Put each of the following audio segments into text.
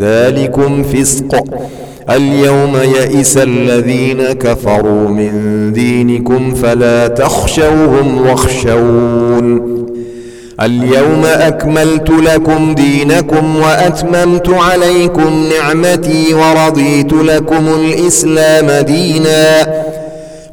ذلكم فسق. اليوم يئس الذين كفروا من دينكم فلا تخشوهم واخشون. اليوم أكملت لكم دينكم وأتممت عليكم نعمتي ورضيت لكم الإسلام ديناً.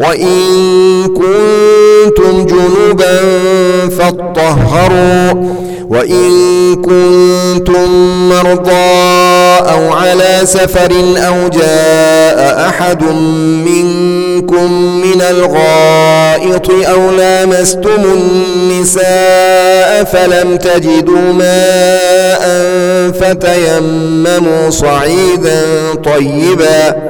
وإن كنتم جنوبا فاطهروا وإن كنتم مرضى أو على سفر أو جاء أحد منكم من الغائط أو لامستم النساء فلم تجدوا ماء فتيمموا صعيدا طيبا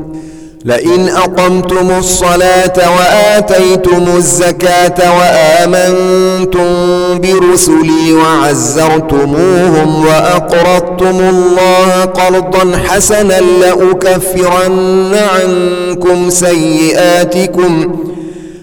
لئن أقمتم الصلاة وآتيتم الزكاة وآمنتم برسلي وعزرتموهم وأقرضتم الله قرضا حسنا لأكفرن عنكم سيئاتكم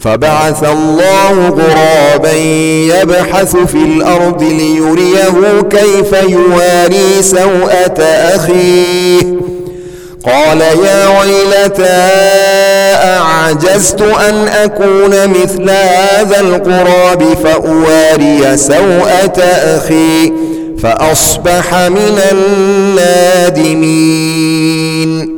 فبعث الله غرابا يبحث في الأرض ليريه كيف يواري سوءة أخيه. قال يا ويلتى أعجزت أن أكون مثل هذا القراب فأواري سوءة أخي فأصبح من النادمين.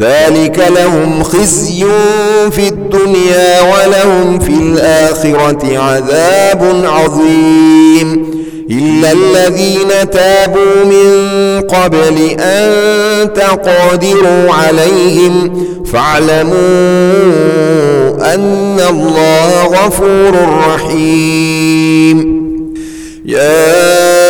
ذلك لهم خزي في الدنيا ولهم في الآخرة عذاب عظيم. إلا الذين تابوا من قبل أن تقادروا عليهم فاعلموا أن الله غفور رحيم. يا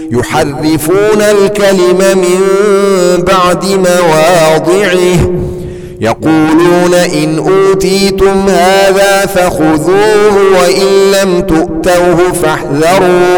يحرفون الكلم من بعد مواضعه. يقولون إن أوتيتم هذا فخذوه وإن لم تؤتوه فاحذروا.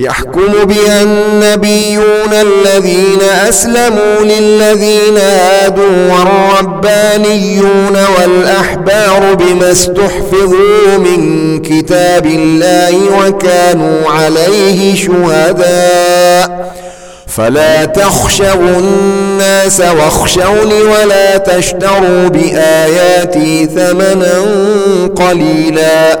يحكم بها النبيون الذين أسلموا للذين آدوا والربانيون والأحبار بما استحفظوا من كتاب الله وكانوا عليه شهداء فلا تخشوا الناس واخشوني ولا تشتروا بآياتي ثمنا قليلاً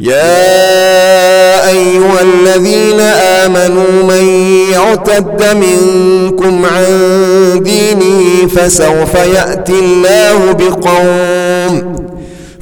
يا أيها الذين آمنوا من يعتد منكم عن دينه فسوف يأتي الله بقوم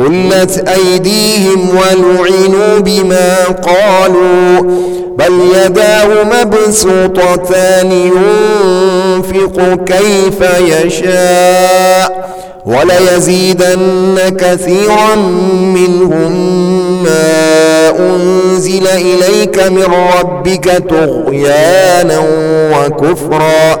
قلت أيديهم ولعنوا بما قالوا بل يداه مبسوطتان ينفق كيف يشاء وليزيدن كثيرا منهم ما أنزل إليك من ربك تغيانا وكفرا.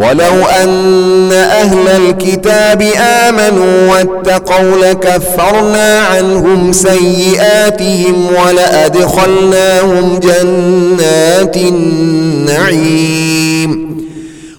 ولو أن أهل الكتاب آمنوا واتقوا لكفرنا عنهم سيئاتهم ولأدخلناهم جنات النعيم.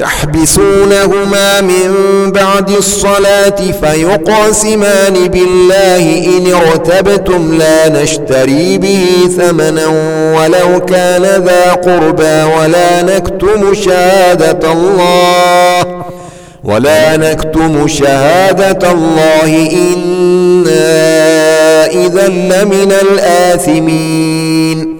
تحبسونهما من بعد الصلاة فيقاسمان بالله إن ارتبتم لا نشتري به ثمنا ولو كان ذا قربى ولا نكتم شهادة الله ولا نكتم شهادة الله إنا إذا لمن الآثمين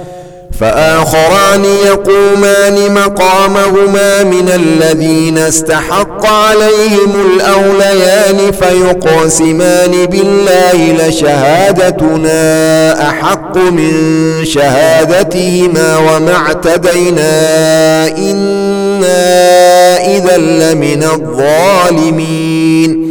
فآخران يقومان مقامهما من الذين استحق عليهم الأوليان فيقاسمان بالله لشهادتنا أحق من شهادتهما وما اعتدينا إنا إذا لمن الظالمين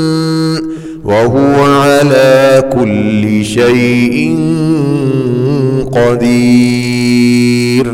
وهو على كل شيء قدير.